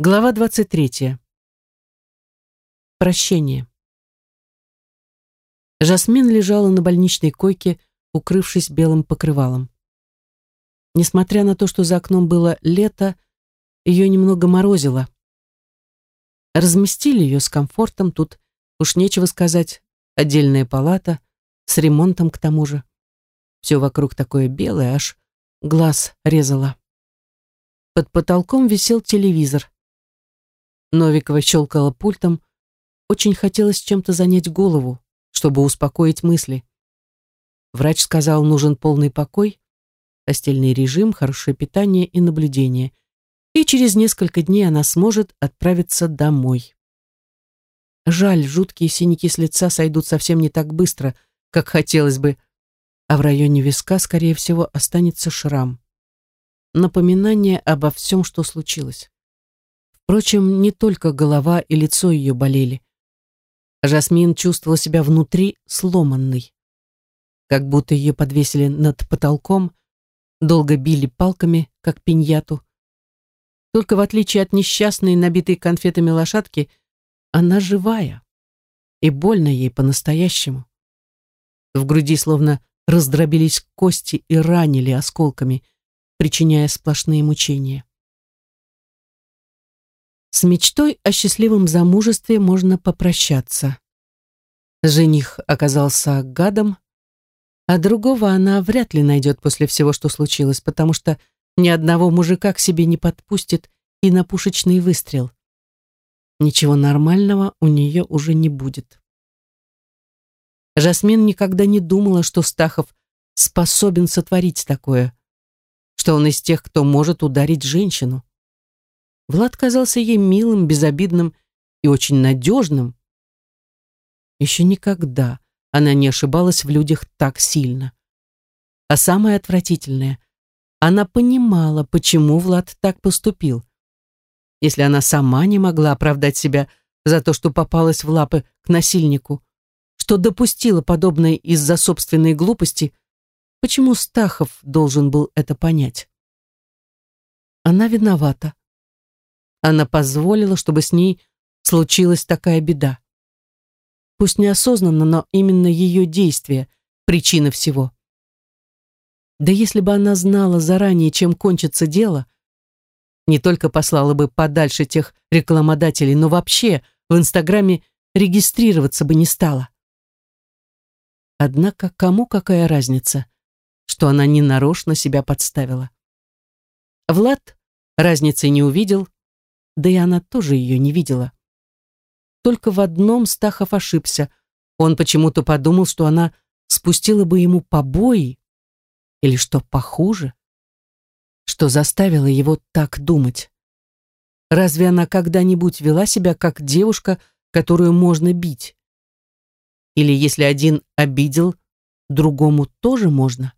Глава 23. Прощение. Жасмин лежала на больничной койке, укрывшись белым покрывалом. Несмотря на то, что за окном было лето, ее немного морозило. Разместили ее с комфортом, тут уж нечего сказать, отдельная палата, с ремонтом к тому же. Все вокруг такое белое, аж глаз резало. Под потолком висел телевизор. Новикова щелкала пультом. Очень хотелось чем-то занять голову, чтобы успокоить мысли. Врач сказал, нужен полный покой, постельный режим, хорошее питание и наблюдение. И через несколько дней она сможет отправиться домой. Жаль, жуткие синяки с лица сойдут совсем не так быстро, как хотелось бы, а в районе виска, скорее всего, останется шрам. Напоминание обо всем, что случилось. Впрочем, не только голова и лицо ее болели. Жасмин чувствовала себя внутри сломанной. Как будто ее подвесили над потолком, долго били палками, как пиньяту. Только в отличие от несчастной, набитой конфетами лошадки, она живая. И больно ей по-настоящему. В груди словно раздробились кости и ранили осколками, причиняя сплошные мучения. С мечтой о счастливом замужестве можно попрощаться. Жених оказался гадом, а другого она вряд ли найдет после всего, что случилось, потому что ни одного мужика к себе не подпустит и на пушечный выстрел. Ничего нормального у нее уже не будет. Жасмин никогда не думала, что Стахов способен сотворить такое, что он из тех, кто может ударить женщину. Влад казался ей милым, безобидным и очень надежным. Еще никогда она не ошибалась в людях так сильно. А самое отвратительное, она понимала, почему Влад так поступил. Если она сама не могла оправдать себя за то, что попалась в лапы к насильнику, что допустила подобное из-за собственной глупости, почему Стахов должен был это понять? Она виновата. Она позволила, чтобы с ней случилась такая беда. Пусть неосознанно, но именно ее действие – причина всего. Да если бы она знала заранее, чем кончится дело, не только послала бы подальше тех рекламодателей, но вообще в Инстаграме регистрироваться бы не стала. Однако кому какая разница, что она не нарочно себя подставила? Влад разницы не увидел, да и она тоже ее не видела. Только в одном Стахов ошибся. Он почему-то подумал, что она спустила бы ему побои, или что похуже, что заставило его так думать. Разве она когда-нибудь вела себя как девушка, которую можно бить? Или если один обидел, другому тоже можно?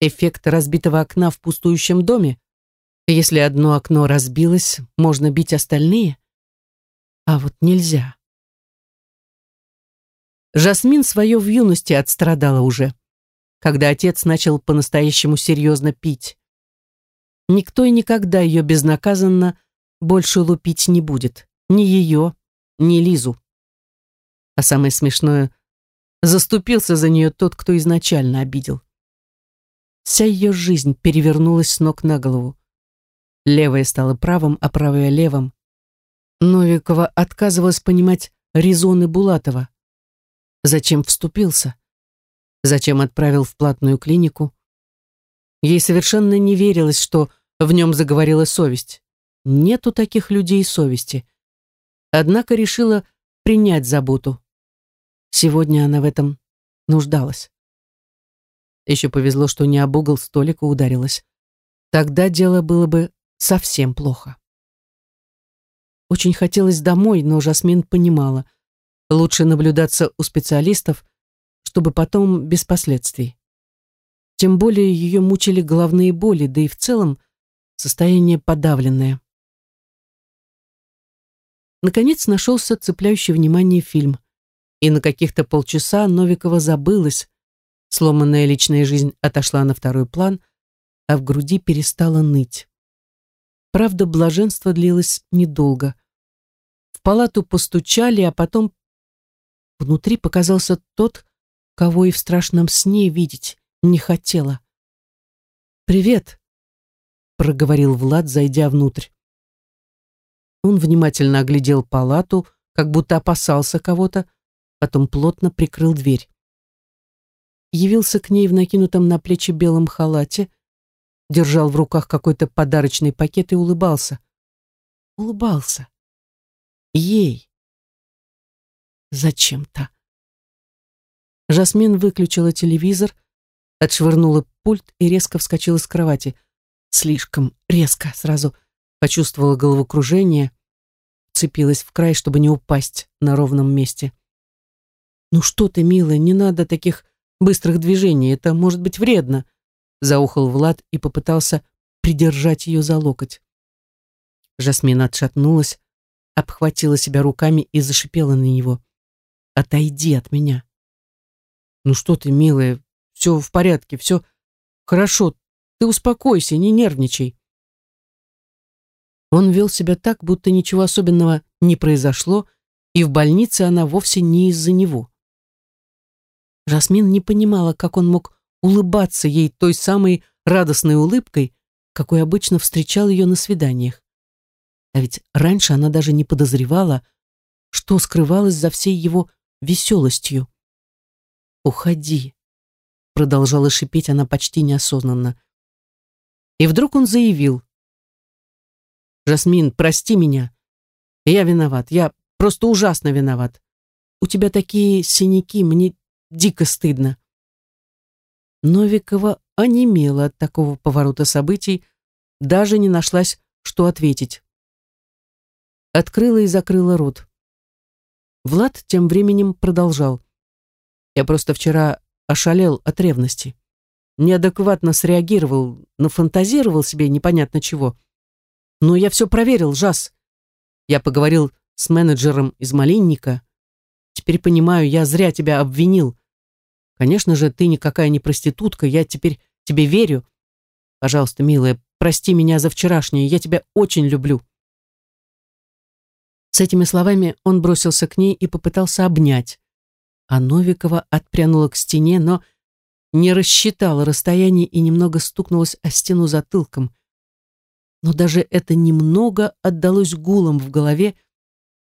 Эффект разбитого окна в пустующем доме если одно окно разбилось, можно бить остальные. А вот нельзя. Жасмин свое в юности отстрадала уже, когда отец начал по-настоящему серьезно пить. Никто и никогда ее безнаказанно больше лупить не будет. Ни ее, ни Лизу. А самое смешное, заступился за нее тот, кто изначально обидел. Вся ее жизнь перевернулась с ног на голову. Левое стало правым, а правое левым. Новикова отказывалась понимать резоны Булатова. Зачем вступился? Зачем отправил в платную клинику? Ей совершенно не верилось, что в нем заговорила совесть. Нету таких людей совести. Однако решила принять заботу. Сегодня она в этом нуждалась. Еще повезло, что не об угол столика ударилась. Тогда дело было бы совсем плохо. Очень хотелось домой, но Жасмин понимала, лучше наблюдаться у специалистов, чтобы потом без последствий. Тем более ее мучили головные боли, да и в целом состояние подавленное. Наконец нашелся цепляющий внимание фильм, и на каких-то полчаса Новикова забылась, сломанная личная жизнь отошла на второй план, а в груди перестала ныть. Правда, блаженство длилось недолго. В палату постучали, а потом внутри показался тот, кого и в страшном сне видеть не хотела. «Привет», — проговорил Влад, зайдя внутрь. Он внимательно оглядел палату, как будто опасался кого-то, потом плотно прикрыл дверь. Явился к ней в накинутом на плечи белом халате, держал в руках какой-то подарочный пакет и улыбался. Улыбался. Ей. Зачем-то. Жасмин выключила телевизор, отшвырнула пульт и резко вскочила с кровати. Слишком резко, сразу почувствовала головокружение, цепилась в край, чтобы не упасть на ровном месте. «Ну что ты, милая, не надо таких быстрых движений, это может быть вредно», заухал Влад и попытался придержать ее за локоть. Жасмин отшатнулась, обхватила себя руками и зашипела на него. «Отойди от меня». «Ну что ты, милая, все в порядке, все хорошо, ты успокойся, не нервничай». Он вел себя так, будто ничего особенного не произошло, и в больнице она вовсе не из-за него. Жасмин не понимала, как он мог улыбаться ей той самой радостной улыбкой, какой обычно встречал ее на свиданиях. А ведь раньше она даже не подозревала, что скрывалось за всей его веселостью. «Уходи», — продолжала шипеть она почти неосознанно. И вдруг он заявил, «Жасмин, прости меня. Я виноват. Я просто ужасно виноват. У тебя такие синяки, мне дико стыдно». Новикова онемела от такого поворота событий, даже не нашлась, что ответить. Открыла и закрыла рот. Влад тем временем продолжал. «Я просто вчера ошалел от ревности. Неадекватно среагировал, нафантазировал себе непонятно чего. Но я все проверил, Жас. Я поговорил с менеджером из Малинника. Теперь понимаю, я зря тебя обвинил. Конечно же, ты никакая не проститутка, я теперь тебе верю. Пожалуйста, милая, прости меня за вчерашнее, я тебя очень люблю. С этими словами он бросился к ней и попытался обнять. А Новикова отпрянула к стене, но не рассчитала расстояние и немного стукнулась о стену затылком но даже это немного отдалось гулом в голове,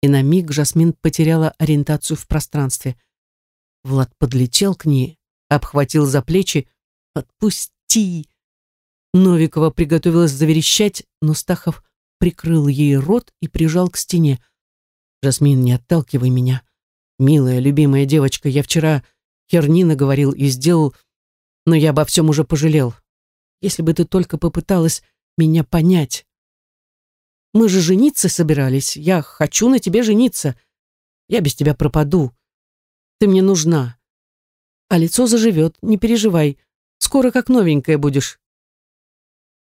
и на миг Жасмин потеряла ориентацию в пространстве. Влад подлетел к ней, обхватил за плечи. «Отпусти!» Новикова приготовилась заверещать, но Стахов прикрыл ей рот и прижал к стене. «Жасмин, не отталкивай меня. Милая, любимая девочка, я вчера херни наговорил и сделал, но я обо всем уже пожалел. Если бы ты только попыталась меня понять. Мы же жениться собирались. Я хочу на тебе жениться. Я без тебя пропаду. Ты мне нужна. А лицо заживет, не переживай. Скоро как новенькая будешь.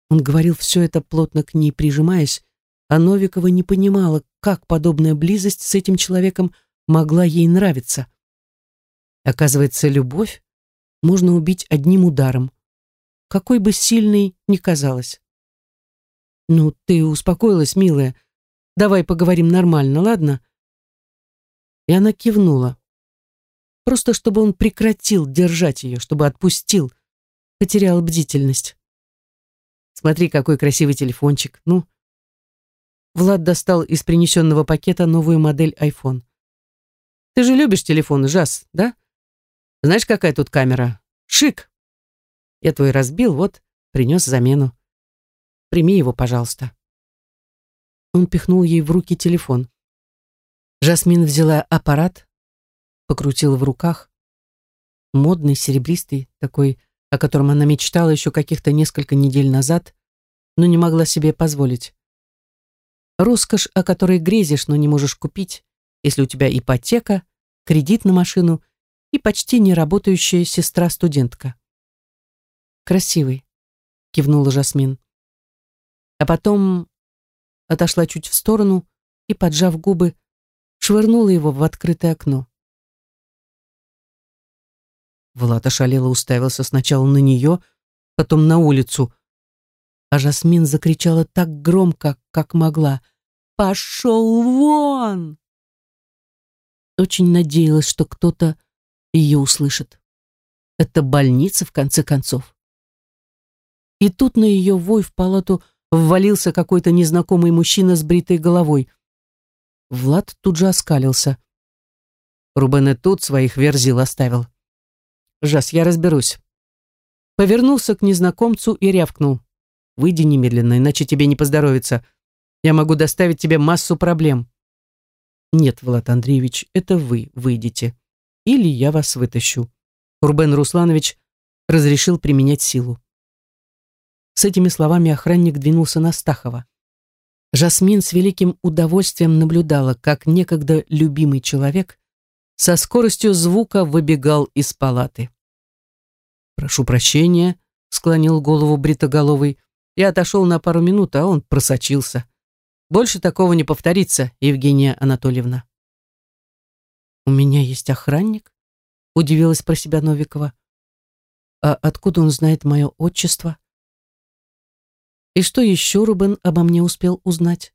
Он говорил все это плотно к ней прижимаясь, а Новикова не понимала, как подобная близость с этим человеком могла ей нравиться. Оказывается, любовь можно убить одним ударом, какой бы сильной ни казалась. «Ну, ты успокоилась, милая. Давай поговорим нормально, ладно?» И она кивнула. Просто чтобы он прекратил держать ее, чтобы отпустил. Потерял бдительность. Смотри, какой красивый телефончик. Ну. Влад достал из принесенного пакета новую модель iPhone. Ты же любишь телефоны, Жас, да? Знаешь, какая тут камера? Шик. Я твой разбил, вот, принес замену. Прими его, пожалуйста». Он пихнул ей в руки телефон. Жасмин взяла аппарат, покрутила в руках. Модный, серебристый, такой, о котором она мечтала еще каких-то несколько недель назад, но не могла себе позволить. Роскошь, о которой грезишь, но не можешь купить, если у тебя ипотека, кредит на машину и почти не работающая сестра-студентка. «Красивый», — кивнула Жасмин а потом отошла чуть в сторону и, поджав губы, швырнула его в открытое окно. Влад ошалело уставился сначала на нее, потом на улицу. а Жасмин закричала так громко, как могла. «Пошел вон!» Очень надеялась, что кто-то ее услышит. Это больница, в конце концов. И тут на ее вой в палату ввалился какой-то незнакомый мужчина с бритой головой. Влад тут же оскалился. Рубен тут своих верзил оставил. «Жас, я разберусь». Повернулся к незнакомцу и рявкнул. «Выйди немедленно, иначе тебе не поздоровится. Я могу доставить тебе массу проблем». «Нет, Влад Андреевич, это вы выйдете. Или я вас вытащу». Рубен Русланович разрешил применять силу. С этими словами охранник двинулся на Стахова. Жасмин с великим удовольствием наблюдала, как некогда любимый человек со скоростью звука выбегал из палаты. «Прошу прощения», — склонил голову бритоголовый. Я отошел на пару минут, а он просочился. Больше такого не повторится, Евгения Анатольевна. «У меня есть охранник?» — удивилась про себя Новикова. «А откуда он знает мое отчество?» «И что еще Рубен обо мне успел узнать?»